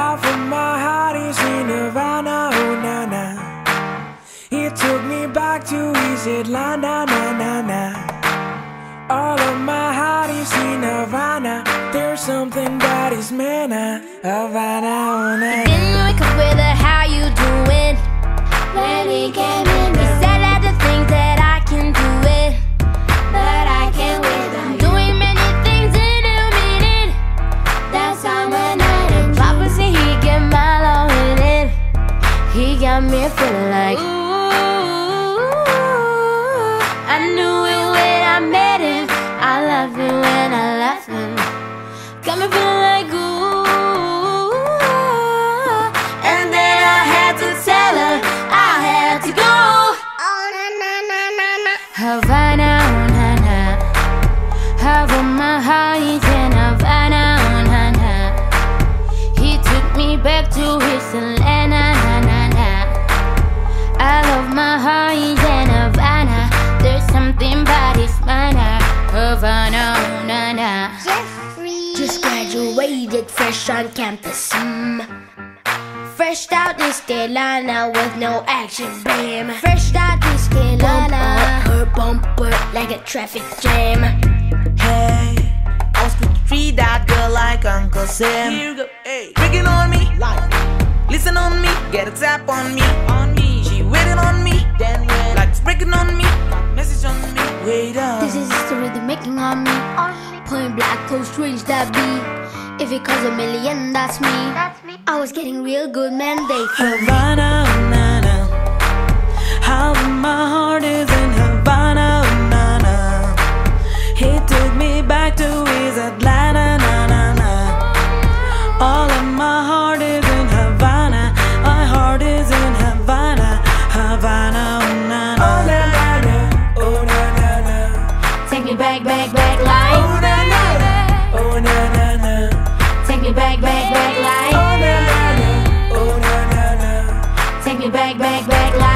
Half of my heart is in Havana, oh na na. It took me back to his Atlanta, na na na. All of my heart is in Havana. There's something that is mana, uh, Havana, oh na. Been like, how you doing? Let it get. Feeling like ooh. I knew it when I met him. I love him when I left him. Got me feeling like ooh. And then I had to tell her I had to go. Oh na na na na na. Havana, oh na na. Have my heart graduated fresh on campus. Mm. Fresh out this Carolina with no action, bam. Fresh out this Carolina. Her bumper like a traffic jam. Hey, I was quick to treat that girl like Uncle Sam. Here you go, hey. Breaking on me, like listen on me, get a tap on me, on me. She waiting on me, then when like it's breaking on me, got message on me. Wait up. This is the story they're making on me. Point black, close strange that be. If it costs a million, that's me. That's me. I was getting real good man. from me. Havana, oh, na na. How my heart is back, back, back.